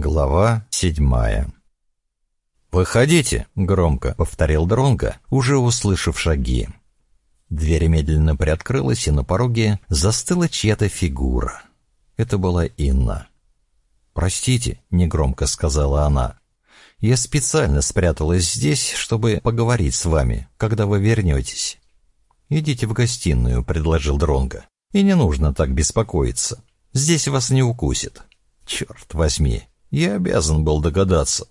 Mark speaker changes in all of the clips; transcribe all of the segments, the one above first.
Speaker 1: Глава седьмая «Выходите!» — громко повторил Дронго, уже услышав шаги. Дверь медленно приоткрылась, и на пороге застыла чья-то фигура. Это была Инна. «Простите», — негромко сказала она. «Я специально спряталась здесь, чтобы поговорить с вами, когда вы вернетесь». «Идите в гостиную», — предложил Дронго. «И не нужно так беспокоиться. Здесь вас не укусит». «Черт возьми, я обязан был догадаться.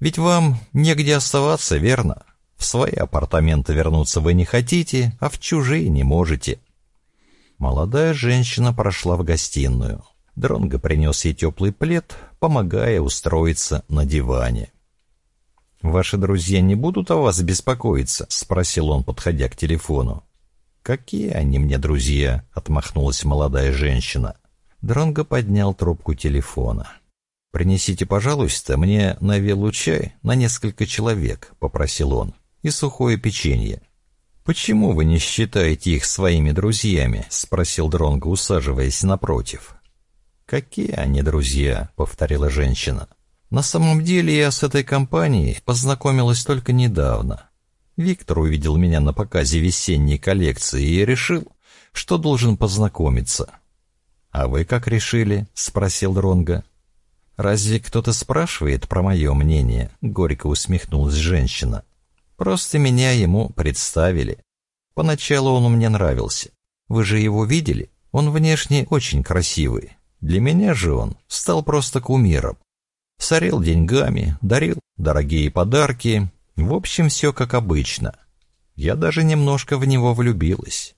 Speaker 1: Ведь вам негде оставаться, верно? В свои апартаменты вернуться вы не хотите, а в чужие не можете». Молодая женщина прошла в гостиную. Дронго принес ей теплый плед, помогая устроиться на диване. «Ваши друзья не будут о вас беспокоиться?» — спросил он, подходя к телефону. «Какие они мне друзья?» — отмахнулась молодая женщина. Дронго поднял трубку телефона. «Принесите, пожалуйста, мне на виллу чай на несколько человек», — попросил он, — «и сухое печенье». «Почему вы не считаете их своими друзьями?» — спросил Дронго, усаживаясь напротив. «Какие они друзья?» — повторила женщина. «На самом деле я с этой компанией познакомилась только недавно. Виктор увидел меня на показе весенней коллекции и решил, что должен познакомиться». «А вы как решили?» — спросил Дронго. «Разве кто-то спрашивает про мое мнение?» — горько усмехнулась женщина. «Просто меня ему представили. Поначалу он мне нравился. Вы же его видели? Он внешне очень красивый. Для меня же он стал просто кумиром. Сорил деньгами, дарил дорогие подарки. В общем, все как обычно. Я даже немножко в него влюбилась.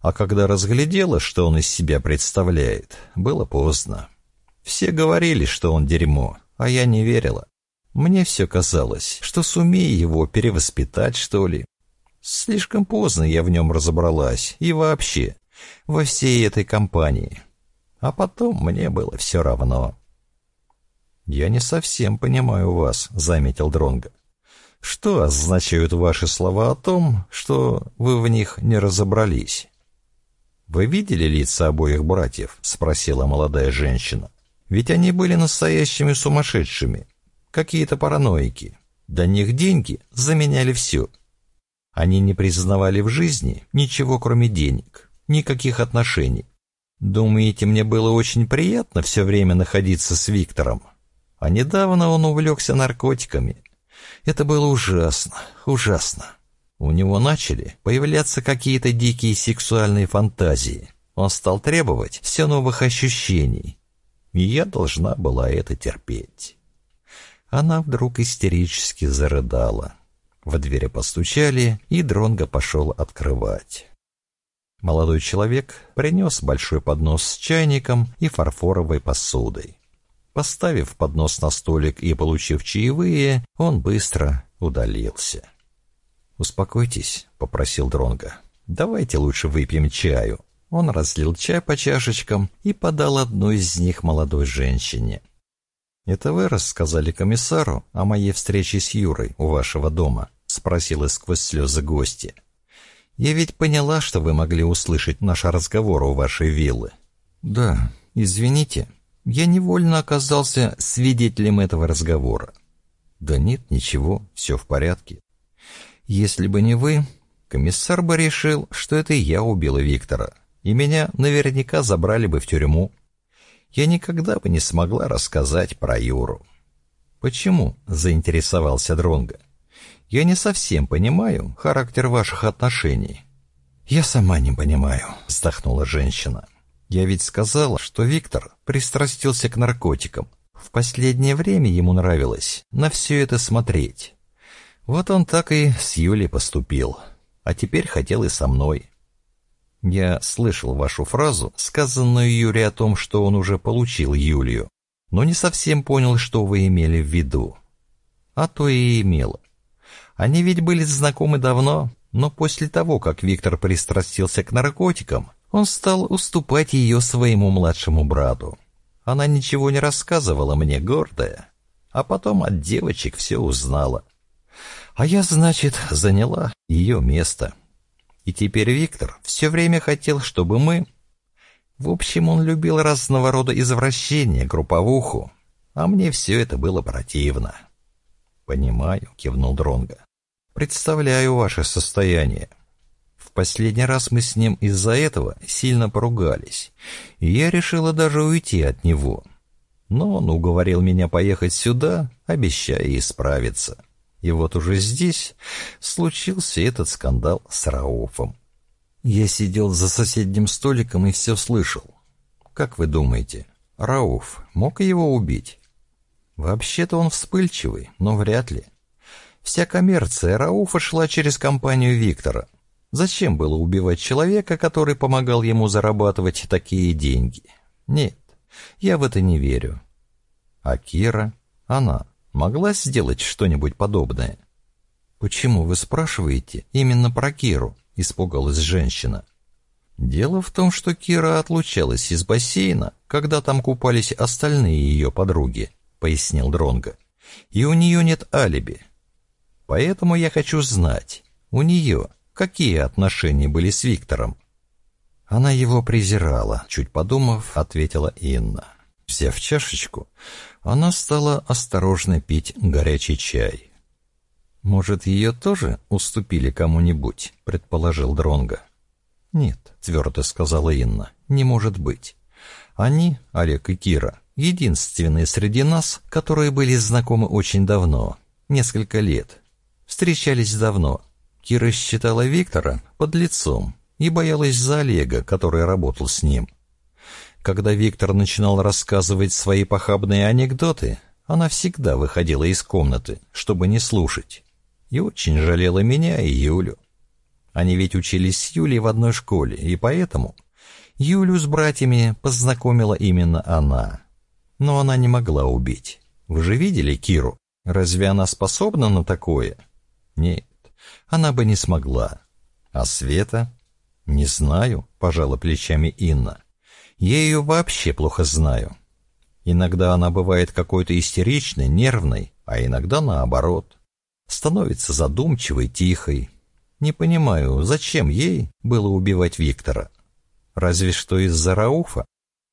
Speaker 1: А когда разглядела, что он из себя представляет, было поздно. Все говорили, что он дерьмо, а я не верила. Мне все казалось, что сумею его перевоспитать, что ли. Слишком поздно я в нем разобралась, и вообще, во всей этой компании. А потом мне было все равно. «Я не совсем понимаю вас», — заметил Дронго. «Что означают ваши слова о том, что вы в них не разобрались?» «Вы видели лица обоих братьев?» — спросила молодая женщина. Ведь они были настоящими сумасшедшими, какие-то параноики. До них деньги заменяли все. Они не признавали в жизни ничего, кроме денег, никаких отношений. Думаете, мне было очень приятно все время находиться с Виктором? А недавно он увлекся наркотиками. Это было ужасно, ужасно. У него начали появляться какие-то дикие сексуальные фантазии. Он стал требовать все новых ощущений, я должна была это терпеть. Она вдруг истерически зарыдала. В двери постучали, и Дронго пошел открывать. Молодой человек принес большой поднос с чайником и фарфоровой посудой. Поставив поднос на столик и получив чаевые, он быстро удалился. «Успокойтесь», — попросил Дронго. «Давайте лучше выпьем чаю». Он разлил чай по чашечкам и подал одну из них молодой женщине. «Это вы рассказали комиссару о моей встрече с Юрой у вашего дома?» — спросила сквозь слезы гости. «Я ведь поняла, что вы могли услышать наш разговор у вашей виллы». «Да, извините, я невольно оказался свидетелем этого разговора». «Да нет, ничего, все в порядке. Если бы не вы, комиссар бы решил, что это я убила Виктора, и меня наверняка забрали бы в тюрьму. Я никогда бы не смогла рассказать про Юру. Почему? заинтересовался Дронга. Я не совсем понимаю характер ваших отношений. Я сама не понимаю, вздохнула женщина. Я ведь сказала, что Виктор пристрастился к наркотикам. В последнее время ему нравилось на все это смотреть. Вот он так и с Юлей поступил, а теперь хотел и со мной. Я слышал вашу фразу, сказанную Юре о том, что он уже получил Юлию, но не совсем понял, что вы имели в виду. А то и имело. Они ведь были знакомы давно, но после того, как Виктор пристрастился к наркотикам, он стал уступать ее своему младшему брату. Она ничего не рассказывала мне, гордая, а потом от девочек все узнала. А я, значит, заняла ее место. И теперь Виктор все время хотел, чтобы мы... В общем, он любил разного рода извращения, групповуху. а мне все это было противно. «Понимаю», — кивнул Дронга. «Представляю ваше состояние. В последний раз мы с ним из-за этого сильно поругались, и я решила даже уйти от него. Но он уговорил меня поехать сюда, обещая исправиться. И вот уже здесь случился этот скандал с Рауфом. Я сидел за соседним столиком и все слышал. Как вы думаете, Рауф мог его убить? Вообще-то он вспыльчивый, но вряд ли. Вся коммерция Рауфа шла через компанию Виктора. Зачем было убивать человека, который помогал ему зарабатывать такие деньги? Нет, я в это не верю. А Кира, она могла сделать что-нибудь подобное? Почему вы спрашиваете именно про Киру? Испугалась женщина. Дело в том, что Кира отлучалась из бассейна, когда там купались остальные ее подруги, пояснил Дронга. И у нее нет алиби. Поэтому я хочу знать, у нее какие отношения были с Виктором. Она его презирала, чуть подумав, ответила Инна. Взяв чашечку, она стала осторожно пить горячий чай. «Может, ее тоже уступили кому-нибудь?» — предположил Дронга. «Нет», — твердо сказала Инна, — «не может быть. Они, Олег и Кира, единственные среди нас, которые были знакомы очень давно, несколько лет. Встречались давно. Кира считала Виктора под лицом и боялась за Олега, который работал с ним. Когда Виктор начинал рассказывать свои похабные анекдоты, она всегда выходила из комнаты, чтобы не слушать. И очень жалела меня и Юлю. Они ведь учились с Юлей в одной школе, и поэтому Юлю с братьями познакомила именно она. Но она не могла убить. Вы же видели Киру? Разве она способна на такое? Нет, она бы не смогла. А Света? Не знаю, пожала плечами Инна. Я ее вообще плохо знаю. Иногда она бывает какой-то истеричной, нервной, а иногда наоборот. Становится задумчивой, тихой. Не понимаю, зачем ей было убивать Виктора? Разве что из-за Рауфа?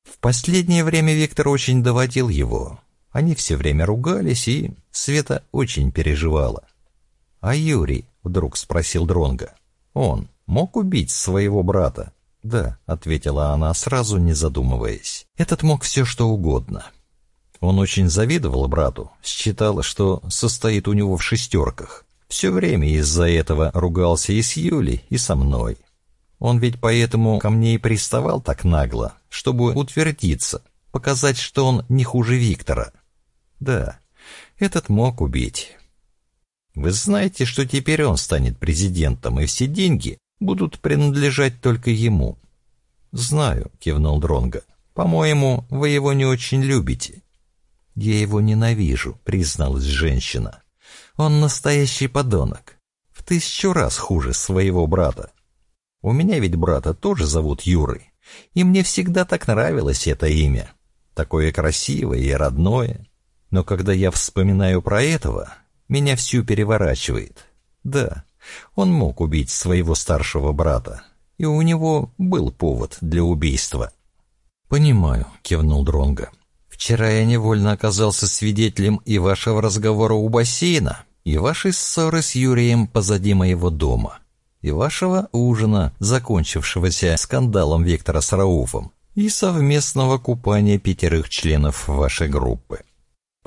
Speaker 1: В последнее время Виктор очень доводил его. Они все время ругались, и Света очень переживала. «А Юрий?» — вдруг спросил Дронга. «Он мог убить своего брата?» «Да», — ответила она, сразу не задумываясь. «Этот мог все что угодно». Он очень завидовал брату, считала, что состоит у него в шестерках. Все время из-за этого ругался и с Юлей, и со мной. Он ведь поэтому ко мне и приставал так нагло, чтобы утвердиться, показать, что он не хуже Виктора. Да, этот мог убить. Вы знаете, что теперь он станет президентом, и все деньги будут принадлежать только ему. Знаю, кивнул Дронга. По-моему, вы его не очень любите. Я его ненавижу, призналась женщина. Он настоящий подонок. В тысячу раз хуже своего брата. У меня ведь брата тоже зовут Юрой, и мне всегда так нравилось это имя. Такое красивое и родное. Но когда я вспоминаю про этого, меня всю переворачивает. Да, он мог убить своего старшего брата, и у него был повод для убийства. «Понимаю», — кивнул Дронга. «Вчера я невольно оказался свидетелем и вашего разговора у бассейна, и вашей ссоры с Юрием позади моего дома, и вашего ужина, закончившегося скандалом Виктора с Рауфом, и совместного купания пятерых членов вашей группы.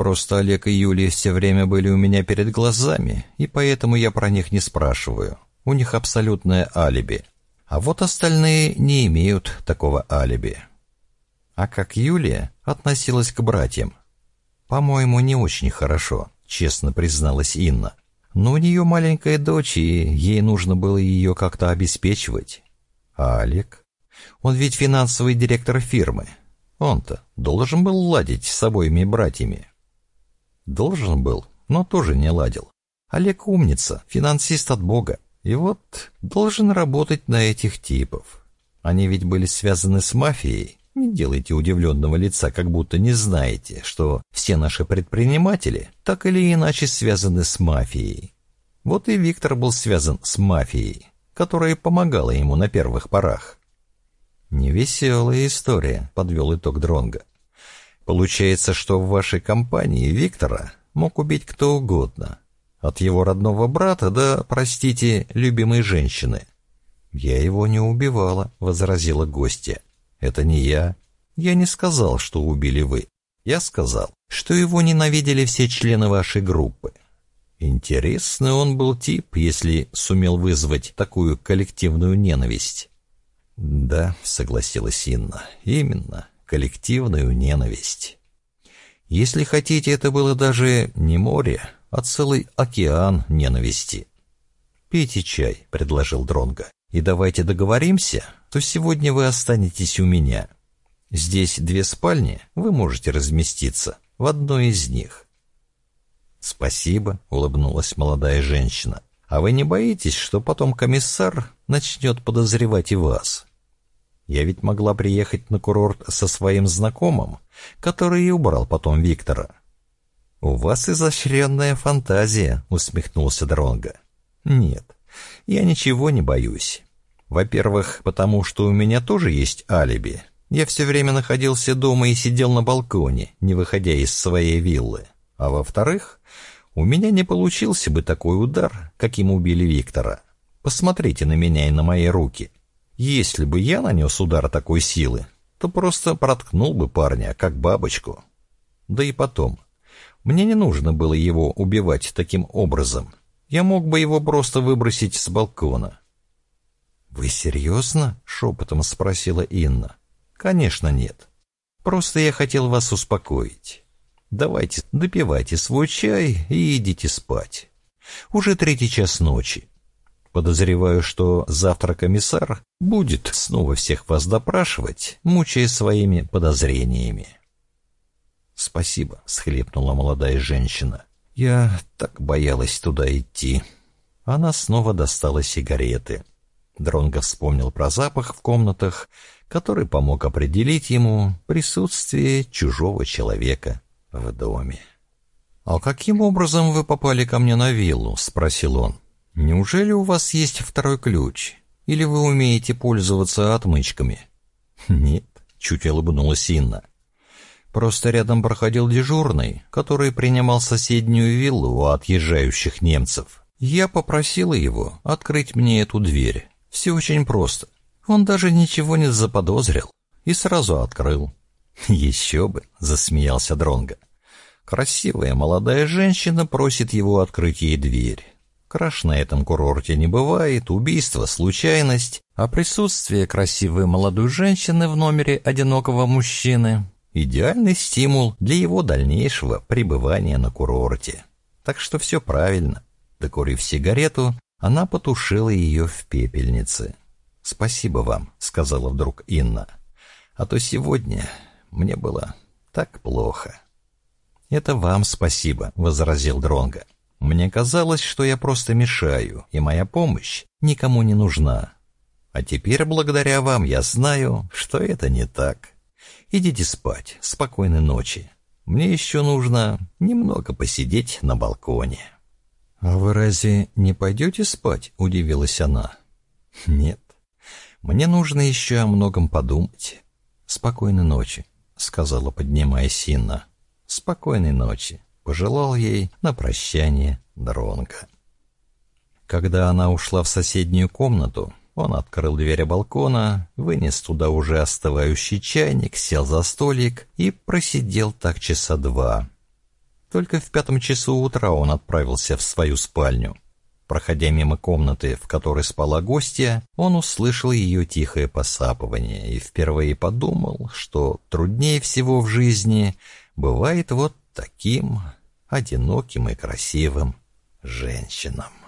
Speaker 1: Просто Олег и Юлия все время были у меня перед глазами, и поэтому я про них не спрашиваю. У них абсолютное алиби. А вот остальные не имеют такого алиби. А как Юлия относилась к братьям? По-моему, не очень хорошо, честно призналась Инна. Но у нее маленькая дочь, и ей нужно было ее как-то обеспечивать. А Олег? Он ведь финансовый директор фирмы. Он-то должен был ладить с обоими братьями. Должен был, но тоже не ладил. Олег умница, финансист от Бога. И вот должен работать на этих типов. Они ведь были связаны с мафией. Не делайте удивленного лица, как будто не знаете, что все наши предприниматели так или иначе связаны с мафией. Вот и Виктор был связан с мафией, которая помогала ему на первых порах. «Невеселая история», — подвел итог Дронга. Получается, что в вашей компании Виктора мог убить кто угодно. От его родного брата до, простите, любимой женщины. «Я его не убивала», — возразила гостья. «Это не я. Я не сказал, что убили вы. Я сказал, что его ненавидели все члены вашей группы. Интересный он был тип, если сумел вызвать такую коллективную ненависть». «Да», — согласилась Инна, — «именно, коллективную ненависть». Если хотите, это было даже не море, а целый океан ненависти. «Пейте чай», — предложил Дронга. И давайте договоримся, то сегодня вы останетесь у меня. Здесь две спальни, вы можете разместиться в одной из них. Спасибо, улыбнулась молодая женщина. А вы не боитесь, что потом комиссар начнет подозревать и вас? Я ведь могла приехать на курорт со своим знакомым, который и убрал потом Виктора. «У вас изощренная фантазия», — усмехнулся Дронга. «Нет, я ничего не боюсь. Во-первых, потому что у меня тоже есть алиби. Я все время находился дома и сидел на балконе, не выходя из своей виллы. А во-вторых, у меня не получился бы такой удар, каким убили Виктора. Посмотрите на меня и на мои руки. Если бы я нанес удар такой силы, то просто проткнул бы парня, как бабочку. Да и потом, мне не нужно было его убивать таким образом. Я мог бы его просто выбросить с балкона. «Вы серьезно?» — шепотом спросила Инна. «Конечно нет. Просто я хотел вас успокоить. Давайте допивайте свой чай и идите спать. Уже третий час ночи. Подозреваю, что завтра комиссар будет снова всех вас допрашивать, мучая своими подозрениями». «Спасибо», — схлепнула молодая женщина. Я так боялась туда идти. Она снова достала сигареты. Дронго вспомнил про запах в комнатах, который помог определить ему присутствие чужого человека в доме. «А каким образом вы попали ко мне на виллу?» — спросил он. «Неужели у вас есть второй ключ? Или вы умеете пользоваться отмычками?» «Нет», — чуть улыбнулась Инна. Просто рядом проходил дежурный, который принимал соседнюю виллу у отъезжающих немцев. Я попросила его открыть мне эту дверь. Все очень просто. Он даже ничего не заподозрил и сразу открыл. «Еще бы!» — засмеялся Дронга. Красивая молодая женщина просит его открыть ей дверь. Краш на этом курорте не бывает, убийство — случайность, а присутствие красивой молодой женщины в номере одинокого мужчины Идеальный стимул для его дальнейшего пребывания на курорте. Так что все правильно. Докурив сигарету, она потушила ее в пепельнице. «Спасибо вам», — сказала вдруг Инна. «А то сегодня мне было так плохо». «Это вам спасибо», — возразил Дронга. «Мне казалось, что я просто мешаю, и моя помощь никому не нужна. А теперь, благодаря вам, я знаю, что это не так». Идите спать. Спокойной ночи. Мне еще нужно немного посидеть на балконе». «А вы разве не пойдете спать?» — удивилась она. «Нет. Мне нужно еще о многом подумать. Спокойной ночи», — сказала, поднимаясь Инна. «Спокойной ночи», — пожелал ей на прощание Дронга. Когда она ушла в соседнюю комнату, он открыл дверь балкона, вынес туда уже остывающий чайник, сел за столик и просидел так часа два. Только в пятом часу утра он отправился в свою спальню. Проходя мимо комнаты, в которой спала гостья, он услышал ее тихое посапывание и впервые подумал, что труднее всего в жизни бывает вот таким одиноким и красивым женщинам.